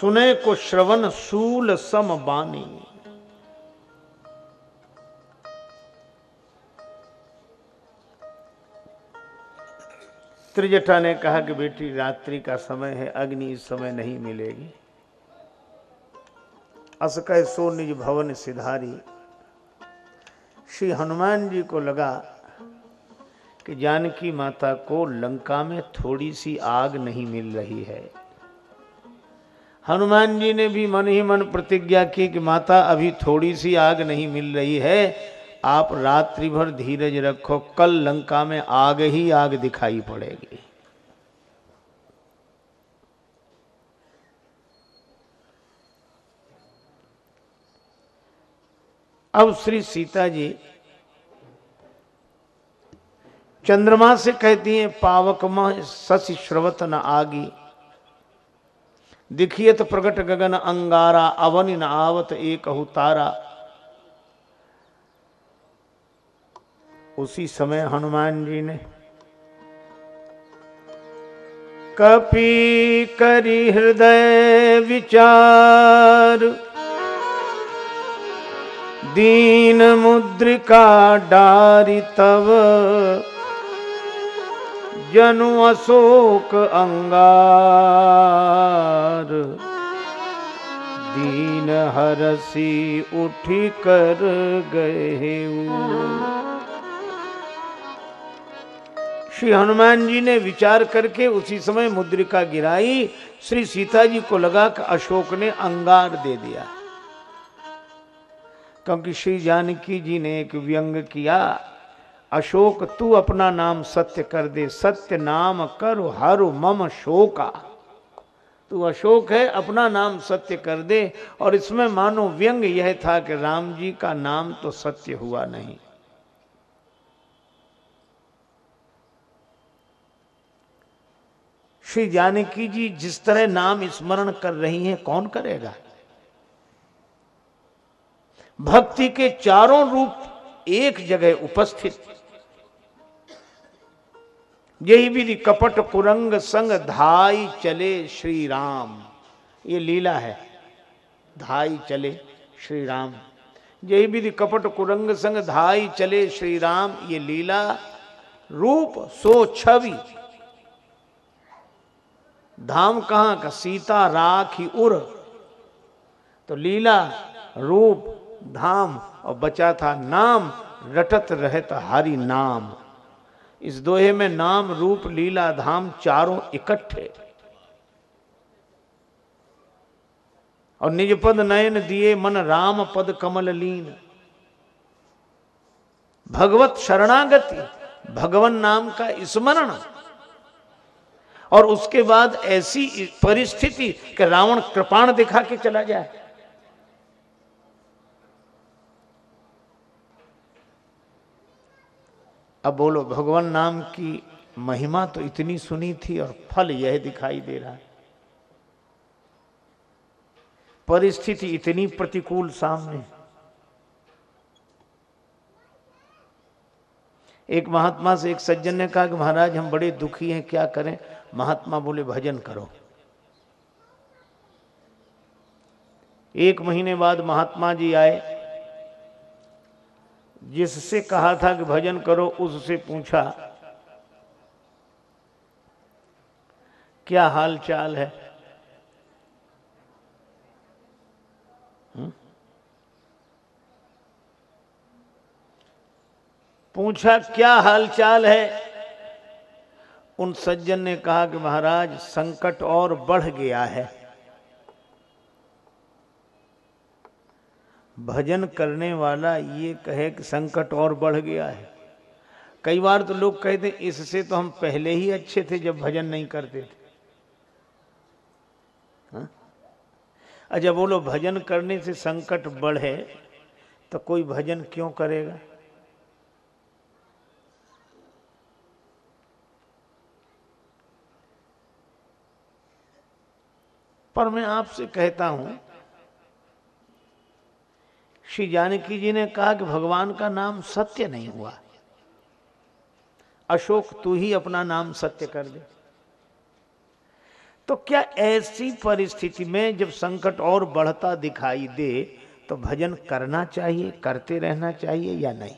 सुने को श्रवण सूल सम बानी। त्रिजटा ने कहा कि बेटी, रात्रि का समय है, अग्नि इस समय नहीं मिलेगी। अस कह सो निज भवन सिधारी। श्री हनुमान जी को लगा कि जानकी माता को लंका में थोड़ी सी आग नहीं मिल रही है। हनुमान जी ने भी मन ही मन प्रतिज्ञा की कि माता, अभी थोड़ी सी आग नहीं मिल रही है, आप रात्रि भर धीरज रखो, कल लंका में आग ही आग दिखाई पड़ेगी। अब श्री सीता जी चंद्रमा से कहती हैं, पावक मह शशि श्रवत न आगी। दिखियत प्रगट गगन अंगारा, अवन न आवत एक तारा। उसी समय हनुमान जी ने कपि करी हृदय विचार, दीन मुद्रिका डारी तव जनु अशोक अंगार। दीन हरसी उठी कर गए श्री हनुमान जी ने विचार करके उसी समय मुद्रिका गिराई, श्री सीता जी को लगा कि अशोक ने अंगार दे दिया। क्योंकि श्री जानकी जी ने एक व्यंग किया अशोक, तू अपना नाम सत्य कर दे। सत्य नाम कर, हर मम शोका। तू अशोक है, अपना नाम सत्य कर दे। और इसमें मानो व्यंग यह था कि राम जी का नाम तो सत्य हुआ नहीं। श्री जानकी जी जिस तरह नाम स्मरण कर रही हैं, कौन करेगा? भक्ति के चारों रूप एक जगह उपस्थित। यही विधि, कपट कुरंग संग धाई चले श्री राम ये लीला है, धाई चले श्री राम यही विधि, कपट कुरंग संग धाई चले श्री राम ये लीला रूप सो छवि। धाम कहाँ का, सीता, राखी उर। तो लीला रूप, धाम, और बचा था नाम, रटत रहता हरि नाम। इस दोहे में नाम, रूप, लीला, धाम चारों इकट्ठे। और निज पद नयन दिए मन राम पद कमल लीन। भगवत शरणागति, भगवान नाम का स्मरण। और उसके बाद ऐसी परिस्थिति कि रावण कृपाण दिखा के चला जाए। अब बोलो, भगवान नाम की महिमा तो इतनी सुनी थी और फल यह दिखाई दे रहा है। परिस्थिति इतनी प्रतिकूल सामने। एक महात्मा से एक सज्जन ने कहा कि महाराज, हम बड़े दुखी हैं, क्या करें? महात्मा बोले, भजन करो। एक महीने बाद महात्मा जी आए। जिससे कहा था कि भजन करो, उससे पूछा, क्या हाल चाल है? हुँ? पूछा, क्या हाल चाल है? उन सज्जन ने कहा कि महाराज, संकट और बढ़ गया है। भजन करने वाला ये कहे कि संकट और बढ़ गया है। कई बार तो लोग कहते इससे तो हम पहले ही अच्छे थे जब भजन नहीं करते थे। हाँ? अच्छा बोलो भजन करने से संकट बढ़े तो कोई भजन क्यों करेगा? पर मैं आपसे कहता हूँ श्री जानकी जी ने कहा कि भगवान का नाम सत्य नहीं हुआ। अशोक, तू ही अपना नाम सत्य कर दे। तो क्या ऐसी परिस्थिति में जब संकट और बढ़ता दिखाई दे तो भजन करना चाहिए, करते रहना चाहिए या नहीं?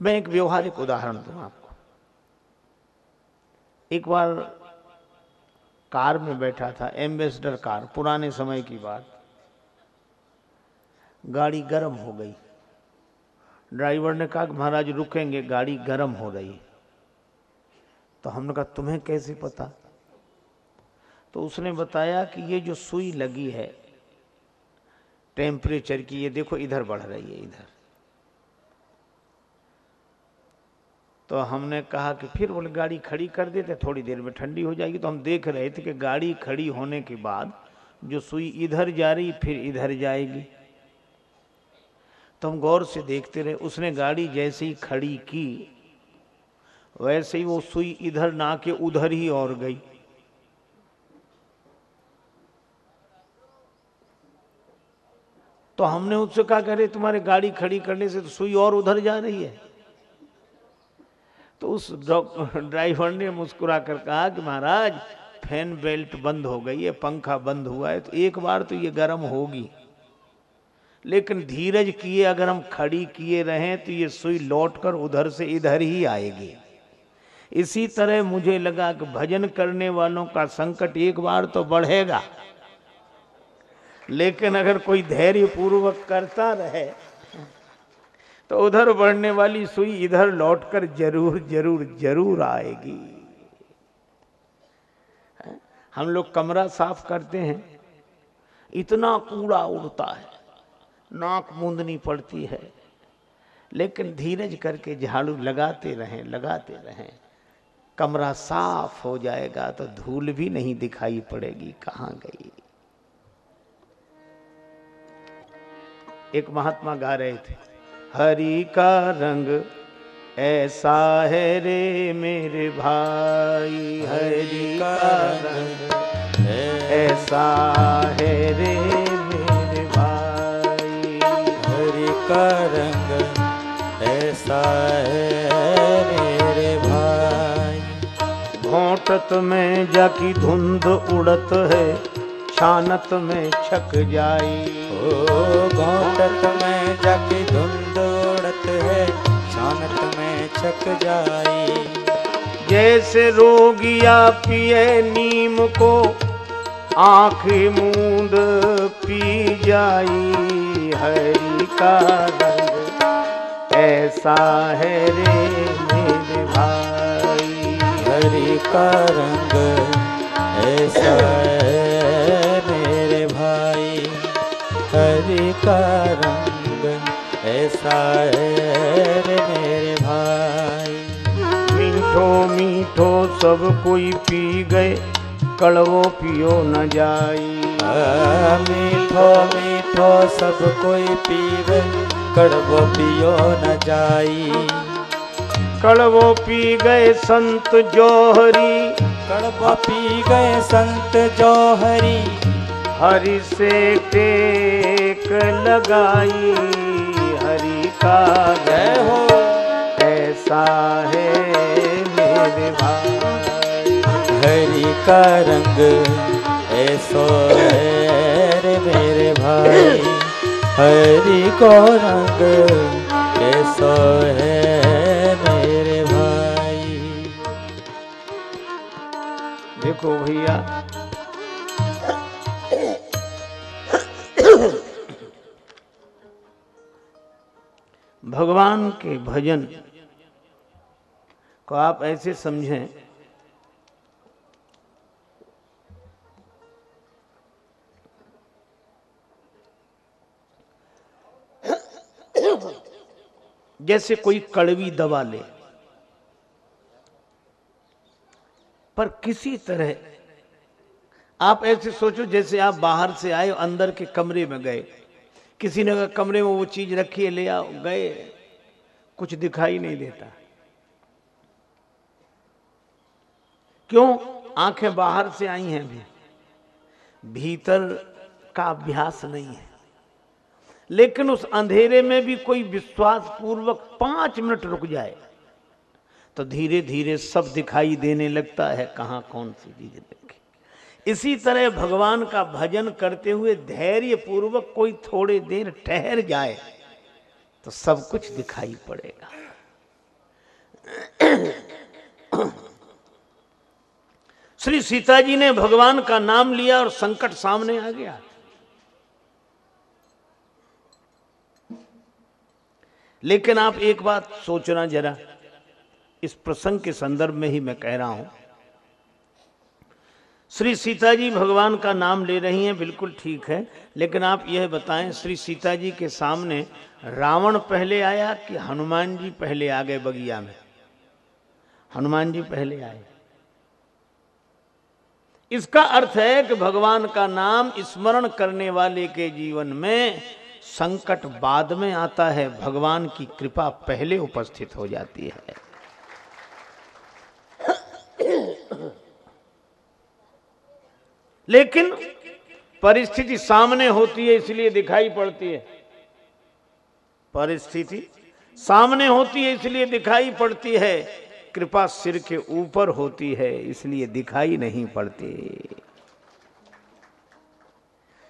मैं एक व्यवहारिक उदाहरण दूँ आपको। एक बार कार में बैठा था एम्बेसडर कार, पुराने समय की बात। गाड़ी गर्म हो गई। ड्राइवर ने कहा महाराज रुकेंगे, गाड़ी गर्म हो रही। तो हमने कहा, तुम्हें कैसे पता? तो उसने बताया कि ये जो सुई लगी है टेम्परेचर की, ये देखो इधर बढ़ रही है, इधर। तो हमने कहा कि फिर बोले, गाड़ी खड़ी कर देते, थोड़ी देर में ठंडी हो जाएगी। तो हम देख रहे थे कि गाड़ी खड़ी होने के बाद जो सुई इधर जा रही, फिर इधर जाएगी। तो हम गौर से देखते रहे, उसने गाड़ी जैसे ही खड़ी की, वैसे ही वो सुई इधर ना के उधर ही और गई। तो हमने उससे कहा करे तुम्हारे गाड़ी खड़ी करने से तो सुई और उधर जा रही है। उस ड्राइवर ने मुस्कुरा कर कहा कि महाराज, फ़ैन बेल्ट बंद हो गई है, पंखा बंद हुआ है तो एक बार तो ये गर्म होगी। लेकिन धीरज किए, अगर हम खड़ी किए रहें तो ये सुई लौट कर उधर से इधर ही आएगी। इसी तरह मुझे लगा कि भजन करने वालों का संकट एक बार तो बढ़ेगा। लेकिन अगर कोई धैर्य पूर्वक करता रहे तो उधर बढ़ने वाली सुई इधर लौटकर ज़रूर ज़रूर ज़रूर आएगी। हम लोग कमरा साफ़ करते हैं। इतना कूड़ा उड़ता है। नाक मूंदनी पड़ती है। लेकिन धीरज करके झाड़ू लगाते रहें लगाते रहें। कमरा साफ़ हो जाएगा तो धूल भी नहीं दिखाई पड़ेगी। कहाँ गई? एक महात्मा गा रहे थे। हरि का रंग ऐसा है रे मेरे भाई। हरि का रंग ऐसा है रे मेरे भाई। हरि का रंग ऐसा है मेरे भाई। घोटत में जाकी धुंध उड़त है। छानत में छक जाई। ओ घोटत में जाकी धुंध है शानत में छक जाई। जैसे रोगिया पिए नीम को आँख मूंद पी जाई। हरि का रंग ऐसा है रे मेरे भाई। हरि का रंग ऐसा है। का रंग ऐसा है रे मेरे भाई। मीठो मीठो सब कोई पी गए कड़वो पियो न जाई। मीठो मीठो सब कोई पी गए कड़वो पियो न जाई। कड़वो पी गए संत जोहरी। कड़वो पी गए संत जोहरी। हरि से टेक लगाई हरि का जय हो। ऐसा है मेरे भाई। हरि का रंग ऐसो है मेरे भाई। हरि को रंग ऐसो है मेरे भाई। देखो भैया के भजन को आप ऐसे समझें। जैसे कोई कड़वी दवा ले, पर किसी तरह आप ऐसे सोचो जैसे आप बाहर से आए अंदर के कमरे में गए। किसी ने कमरे में वो चीज़ रखी है, ले आओ। गए। कुछ दिखाई नहीं देता। क्यों? आँखें बाहर से आई हैं भी। भीतर का अभ्यास नहीं है। लेकिन उस अंधेरे में भी कोई विश्वास पूर्वक पाँच मिनट रुक जाए तो धीरे धीरे सब दिखाई देने लगता है कहाँ कौन सी चीज़ रखी इसी तरह भगवान का भजन करते हुए धैर्य पूर्वक कोई थोड़े देर ठहर जाए तो सब कुछ दिखाई पड़ेगा। श्री सीता जी ने भगवान का नाम लिया और संकट सामने आ गया। लेकिन आप एक बात सोचना जरा, इस प्रसंग के संदर्भ में ही मैं कह रहा हूँ। श्री सीता जी भगवान का नाम ले रही हैं, बिल्कुल ठीक है। लेकिन आप यह बताएँ, श्री सीता जी के सामने रावण पहले आया कि हनुमान जी पहले आ गए बगिया में? हनुमान जी पहले आए। इसका अर्थ है कि भगवान का नाम स्मरण करने वाले के जीवन में संकट बाद में आता है, भगवान की कृपा पहले उपस्थित हो जाती है। लेकिन परिस्थिति सामने होती है, इसलिए दिखाई पड़ती है। परिस्थिति सामने होती है, इसलिए दिखाई पड़ती है। कृपा सिर के ऊपर होती है, इसलिए दिखाई नहीं पड़ती।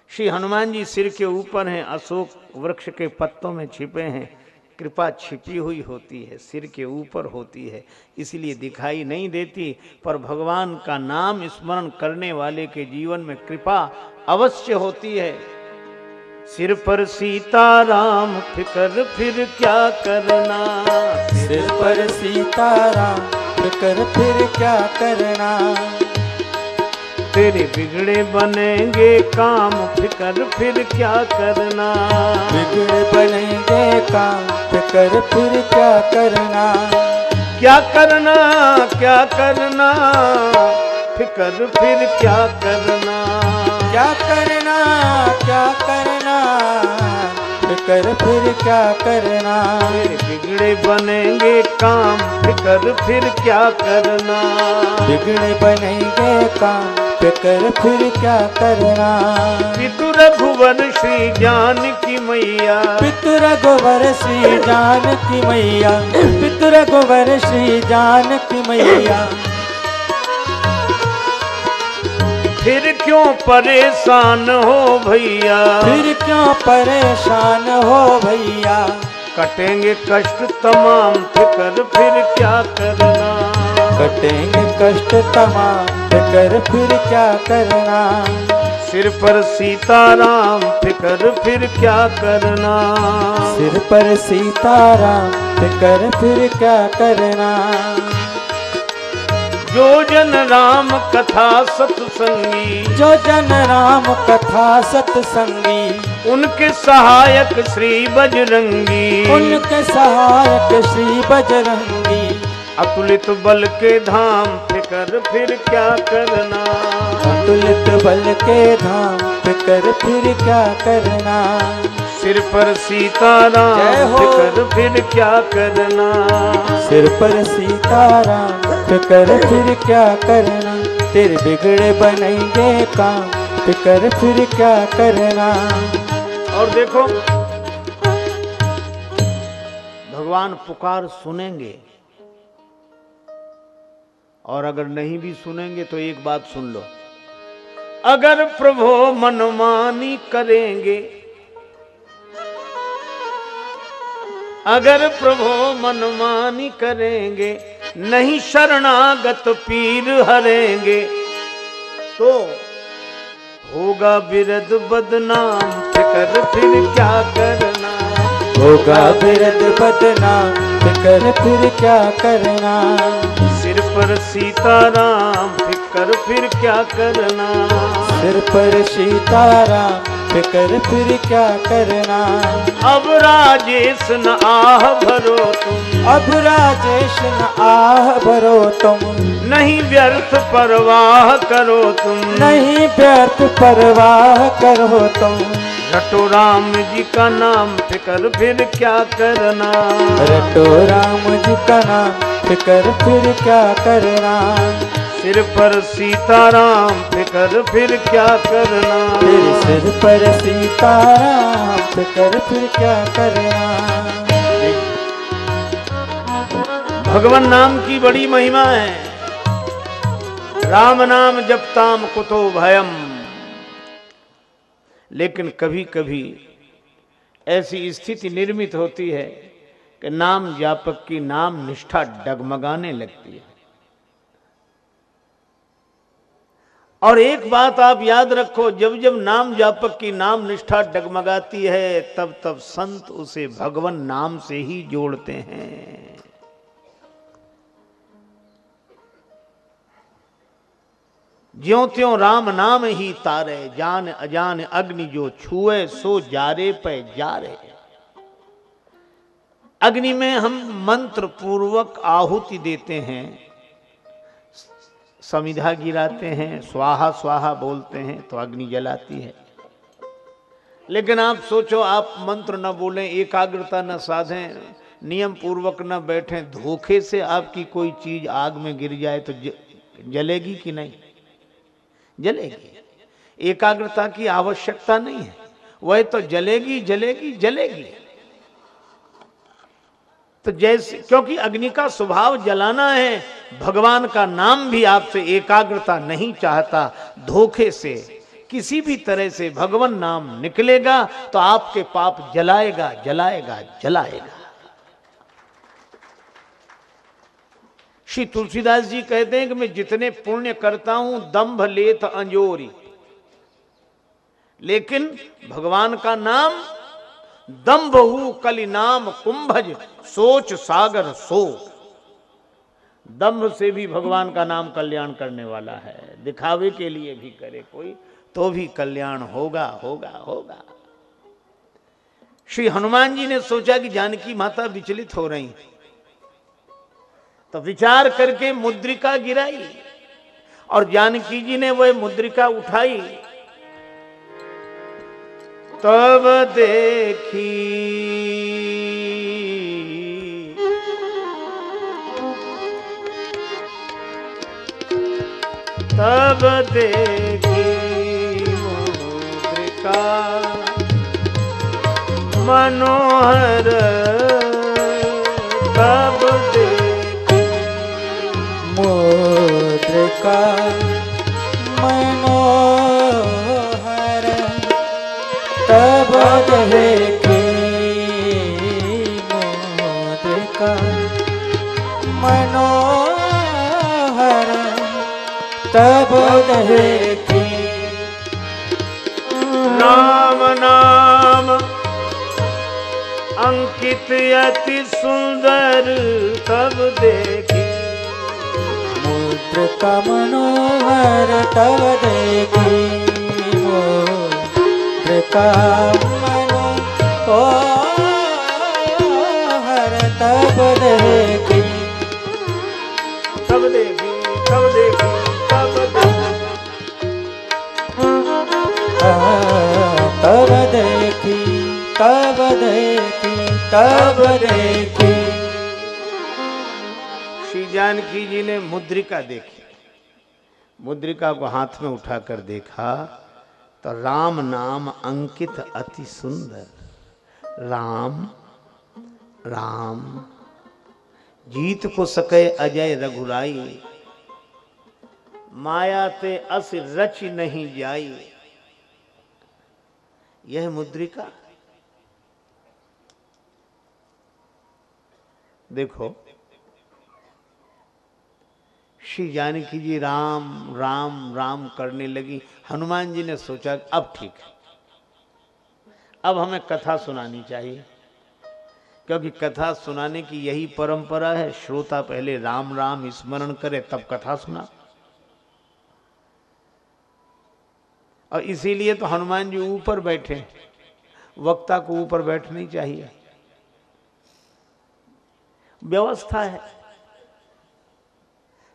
श्री हनुमान जी सिर के ऊपर हैं, अशोक वृक्ष के पत्तों में छिपे हैं। कृपा छिपी हुई होती है, सिर के ऊपर होती है, इसलिए दिखाई नहीं देती। पर भगवान का नाम स्मरण करने वाले के जीवन में कृपा अवश्य होती है। सिर पर सीताराम, फिकर फिर क्या करना? सिर पर सीताराम, फिकर फिर क्या करना? तेरे बिगड़े बनेंगे काम फिकर फिर क्या करना? बिगड़े बनेंगे काम फिकर फिर क्या करना? क्या करना क्या करना? फिकर फिर क्या करना? क्या करना क्या करना? फिकर फिर क्या करना? बिगड़े बनेंगे काम फिकर फिर क्या करना? बिगड़े बनेंगे काम फिकर फिर क्या करना? पितु रघुवर श्री जान की मैया। पितुर गोबर श्री जान की मैया। पितुर गोबर श्री जान की मैया। फिर क्यों परेशान हो भैया? फिर क्यों परेशान हो भैया? कटेंगे कष्ट तमाम फिकर फिर क्या करना? कटेंगे कष्ट तमाम फिकर फिर क्या करना? सिर पर सीताराम फिकर फिर क्या करना? सिर पर सीताराम फिकर फिर क्या करना? जो जन राम कथा सत्संगी जो जन राम कथा सत्संगी उनके सहायक श्री बजरंगी। उनके सहायक श्री बजरंगी। अतुलित बल के धाम फिकर फिर क्या करना? अतुलित बल के धाम फिकर फिर क्या करना? सिर पर सीताराम फिकर फिर क्या करना? सिर पर सीताराम फिकर फिर क्या करना? तेरे बिगड़े बनेंगे काम फिकर फिर क्या करना? और देखो भगवान पुकार सुनेंगे। और अगर नहीं भी सुनेंगे तो एक बात सुन लो। अगर प्रभु मनमानी करेंगे, अगर प्रभु मनमानी करेंगे, नहीं शरणागत पीर हरेंगे तो होगा बिरद बदनाम, फिकर फिर क्या करना? होगा बिरद बदनाम, फिकर फिर क्या करना? पर सीताराम फिकर फिर क्या करना? सिर पर सीताराम फिकर फिर क्या करना? अब राजेश न आह भरो तुम। अब राजेश न आह भरो तुम। नहीं व्यर्थ परवाह करो तुम। नहीं व्यर्थ परवाह करो तुम। रटो राम जी का नाम फिकर फिर क्या करना? रटो राम जी का नाम फिकर फिर क्या करना? सिर पर सीताराम फिकर फिर क्या करना? तेरे सिर पर सीताराम फिकर फिर क्या करना? भगवान नाम की बड़ी महिमा है। राम नाम जपताम कुतो भयम। लेकिन कभी कभी ऐसी स्थिति निर्मित होती है कि नाम जापक की नाम निष्ठा डगमगाने लगती है। और एक बात आप याद रखो, जब जब नाम जापक की नाम निष्ठा डगमगाती है, तब तब संत उसे भगवान नाम से ही जोड़ते हैं। ज्यो त्यों राम नाम ही तारे, जान अजान अग्नि जो छुए, सो जारे पे जारे। अग्नि में हम मंत्र पूर्वक आहुति देते हैं समिधा गिराते हैं, स्वाहा स्वाहा बोलते हैं तो अग्नि जलाती है। लेकिन आप सोचो, आप मंत्र न बोलें, एकाग्रता न साधें, नियम पूर्वक न बैठें, धोखे से आपकी कोई चीज़ आग में गिर जाए तो जलेगी कि नहीं? जलेगी। एकाग्रता की आवश्यकता नहीं है। वह तो जलेगी जलेगी जलेगी। तो जैसे, क्योंकि अग्नि का स्वभाव जलाना है, भगवान का नाम भी आपसे एकाग्रता नहीं चाहता, धोखे से। किसी भी तरह से भगवान नाम निकलेगा तो आपके पाप जलाएगा जलाएगा जलाएगा। श्री तुलसीदास जी कहते हैं कि मैं जितने पुण्य करता हूँ, दंभ लेत अंजोरी। लेकिन भगवान का नाम दम्भ कलि नाम कुंभज, सोच सागर सो। दम्भ से भी भगवान का नाम कल्याण करने वाला है। दिखावे के लिए भी करे कोई तो भी कल्याण होगा होगा होगा। श्री हनुमान जी ने सोचा कि जानकी माता विचलित हो रही तो विचार करके मुद्रिका गिराई और जानकी जी ने वह मुद्रिका उठाई। तब देखी तब देखी मुद्रिका मनोहर मुद्रिका मनोहर। तब देखी मुद्रिका मनोहर। तब देखी नाम नाम, अंकित अति सुंदर तब देखी। मुद्रिका मनोहर तब देखी मुद्रिका मनोहर तब देखी। तब देखी तब देखी तब देखी तब देखी तब देखी तब देखी। जानकी जी ने मुद्रिका देखी। मुद्रिका को हाथ में उठाकर देखा तो राम नाम अंकित अति सुंदर। राम राम, जीत को सके अजय रघुराई, माया ते अस रच नहीं जाई। यह मुद्रिका। देखो श्री जानकी जी राम राम राम करने लगी। हनुमान जी ने सोचा अब ठीक है। अब हमें कथा सुनानी चाहिए। क्योंकि कथा सुनाने की यही परंपरा है, श्रोता पहले राम राम स्मरण करे, तब कथा सुना। और इसीलिए तो हनुमान जी ऊपर बैठे वक्ता को ऊपर बैठनी चाहिए। व्यवस्था है।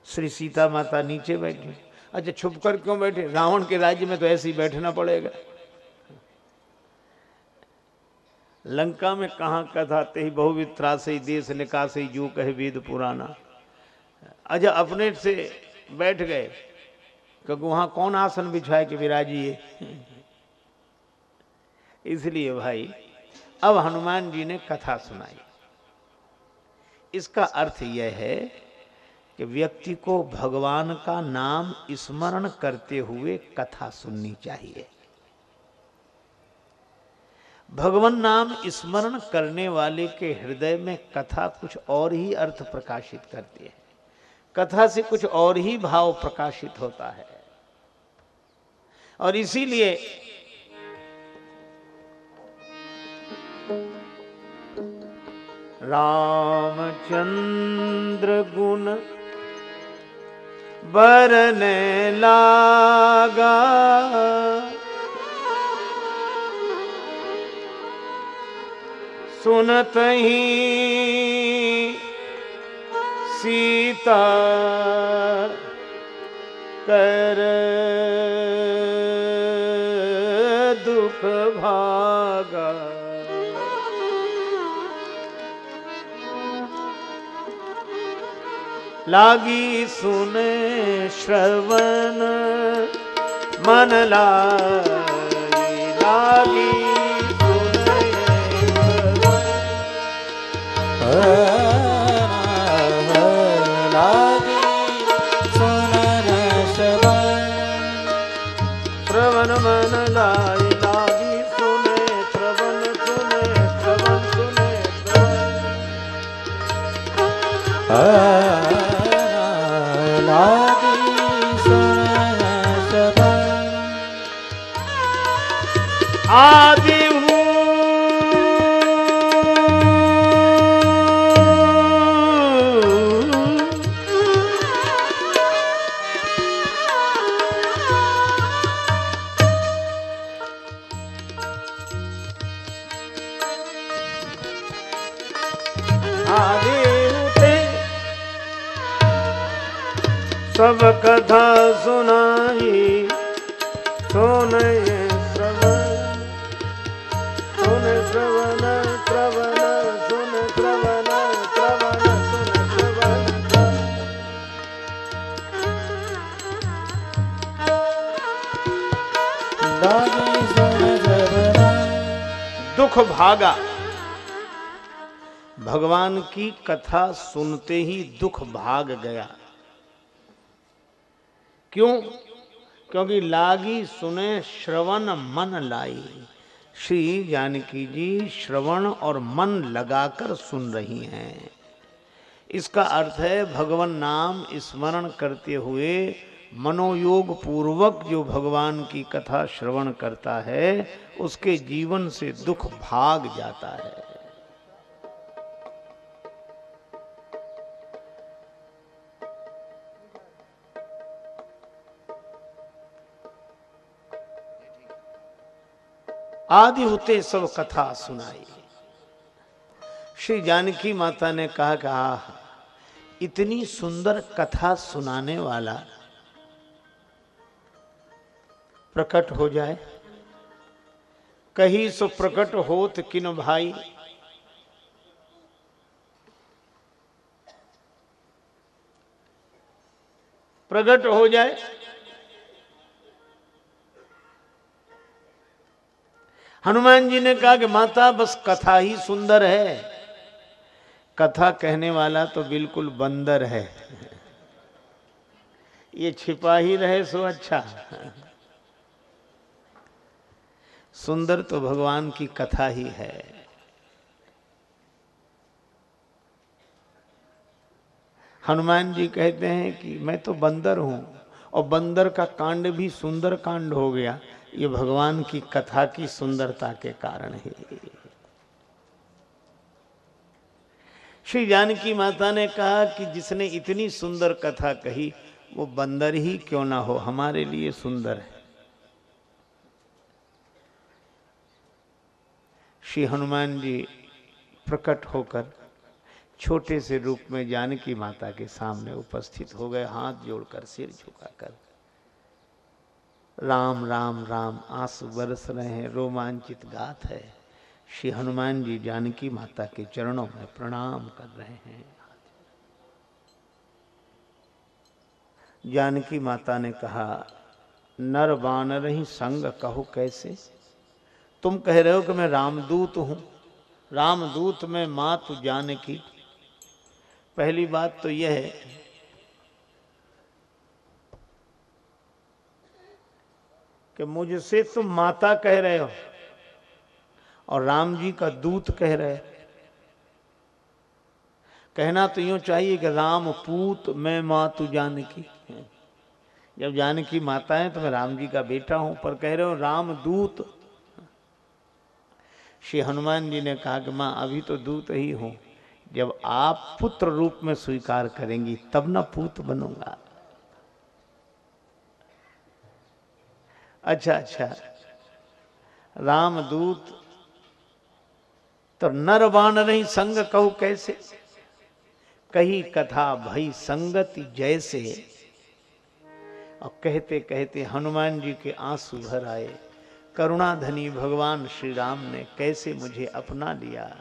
श्री सीता माता नीचे बैठी। अच्छा छुप कर क्यों बैठे? रावण के राज्य में तो ऐसे ही बैठना पड़ेगा। लंका में कहा कथा ते ही? बहुवित्रा से देश निकास ही जो कहे वेद पुराना। अच्छा अपने से बैठ गए। क्योंकि वहाँ कौन आसन बिछाए कि विराजिए इसलिए भाई, अब हनुमान जी ने कथा सुनाई। इसका अर्थ यह है कि व्यक्ति को भगवान का नाम स्मरण करते हुए कथा सुननी चाहिए। भगवान नाम स्मरण करने वाले के हृदय में कथा कुछ और ही अर्थ प्रकाशित करती है। कथा से कुछ और ही भाव प्रकाशित होता है। और इसीलिए रामचंद्र गुण बरने लागा। सुनत ही सीता कर दुख भागा लागी सुने श्रवण मन लाई सब कथा सुनाई। सुन श्रवण सुन श्रवण श्रवण सुन श्रवण श्रवण सुन श्रवण। दुख भागा। भगवान की कथा सुनते ही दुख भाग गया। क्यों? क्योंकि लागी सुने श्रवण मन लाई। श्री जानकी जी श्रवण और मन लगाकर सुन रही हैं। इसका अर्थ है, भगवान नाम स्मरण करते हुए मनोयोग पूर्वक जो भगवान की कथा श्रवण करता है, उसके जीवन से दुख भाग जाता है। आदि होते सब कथा सुनाई। श्री जानकी माता ने कहा कि आह, इतनी सुंदर कथा सुनाने वाला प्रकट हो जाए। कहीं सो प्रकट होत किन भाई? प्रकट हो जाए। हनुमान जी ने कहा कि माता, बस कथा ही सुंदर है। कथा कहने वाला तो बिल्कुल बंदर है। ये छिपा ही रहे सो अच्छा। सुंदर तो भगवान की कथा ही है। हनुमान जी कहते हैं कि मैं तो बंदर हूँ और बंदर का कांड भी सुंदर कांड हो गया। ये भगवान की कथा की सुंदरता के कारण है। श्री जानकी माता ने कहा कि जिसने इतनी सुंदर कथा कही, वो बंदर ही क्यों ना हो? हमारे लिए सुंदर है। श्री हनुमान जी प्रकट होकर छोटे से रूप में जानकी माता के सामने उपस्थित हो गए, हाथ जोड़कर, सिर झुकाकर। राम राम राम, आँसू बरस रहे हैं। रोमांचित गात है। श्री हनुमान जी जानकी माता के चरणों में प्रणाम कर रहे हैं। जानकी माता ने कहा, नर बानर ही संग कहो कैसे? तुम कह रहे हो कि मैं रामदूत हूँ। रामदूत में माँ तू जानकी। पहली बात तो यह है कि मुझसे तुम माता कह रहे हो और राम जी का दूत कह रहे हो। कहना तो यूँ चाहिए कि राम पूत, मैं माँ तू जानकी जब जानकी माता है तो मैं राम जी का बेटा हूँ, पर कह रहे हो राम दूत। श्री हनुमान जी ने कहा कि माँ, अभी तो दूत ही हूँ। जब आप पुत्र रूप में स्वीकार करेंगी, तब ना पूत बनूँगा। अच्छा अच्छा। रामदूत तो नर बाण नहीं, संग कहू कैसे? कही कथा भई संगति जैसे। और कहते कहते हनुमान जी के आँसू भर आए। करुणाधनी भगवान श्री राम ने कैसे मुझे अपना लिया?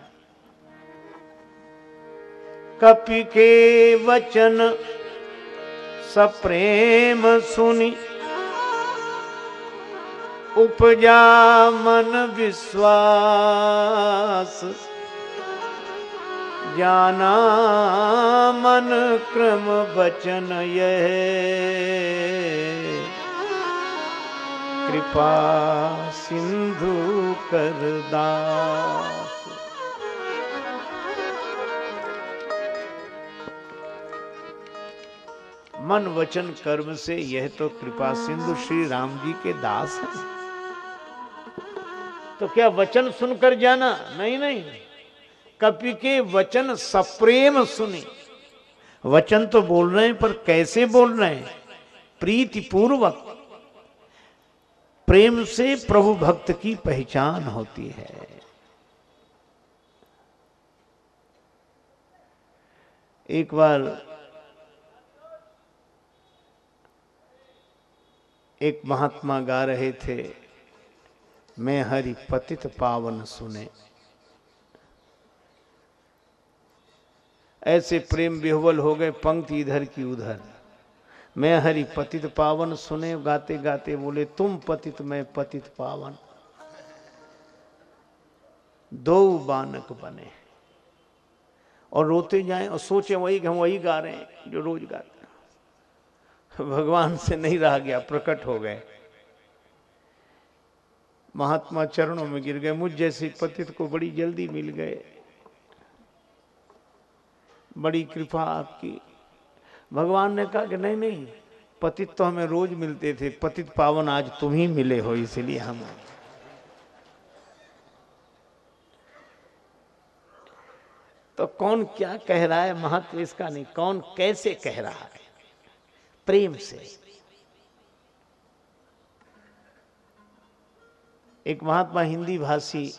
कपि के वचन सप्रेम सुनी। उपजा मन विश्वास। जाना मन क्रम बचन यह। कृपा सिंधु कर दास। मन वचन कर्म से यह तो कृपा सिंधु श्री राम जी के दास है। तो क्या वचन सुनकर जाना? नहीं नहीं। कपि के वचन सप्रेम सुनी। वचन तो बोल रहे हैं, पर कैसे बोल रहे हैं? प्रीति पूर्वक प्रेम से प्रभु भक्त की पहचान होती है। एक बार एक महात्मा गा रहे थे। मैं हरि पतित पावन सुने। ऐसे प्रेम विह्वल हो गए पंक्ति इधर की उधर। मैं हरि पतित पावन सुने गाते गाते बोले, तुम पतित, मैं पतित पावन। दो बानक बने। और रोते जाएँ और सोचे, वही हम वही गा रहे हैं, जो रोज गाते भगवान से नहीं रहा गया, प्रकट हो गए। महात्मा चरणों में गिर गए, मुझ जैसे पतित को बड़ी जल्दी मिल गए। बड़ी कृपा आपकी। भगवान ने कहा कि नहीं नहीं, पतित तो हमें रोज मिलते थे, पतित पावन आज तुम ही मिले हो, इसलिए हम तो कौन क्या कह रहा है? महत्व इसका नहीं, कौन कैसे कह रहा है? प्रेम से। एक महात्मा हिंदी भाषी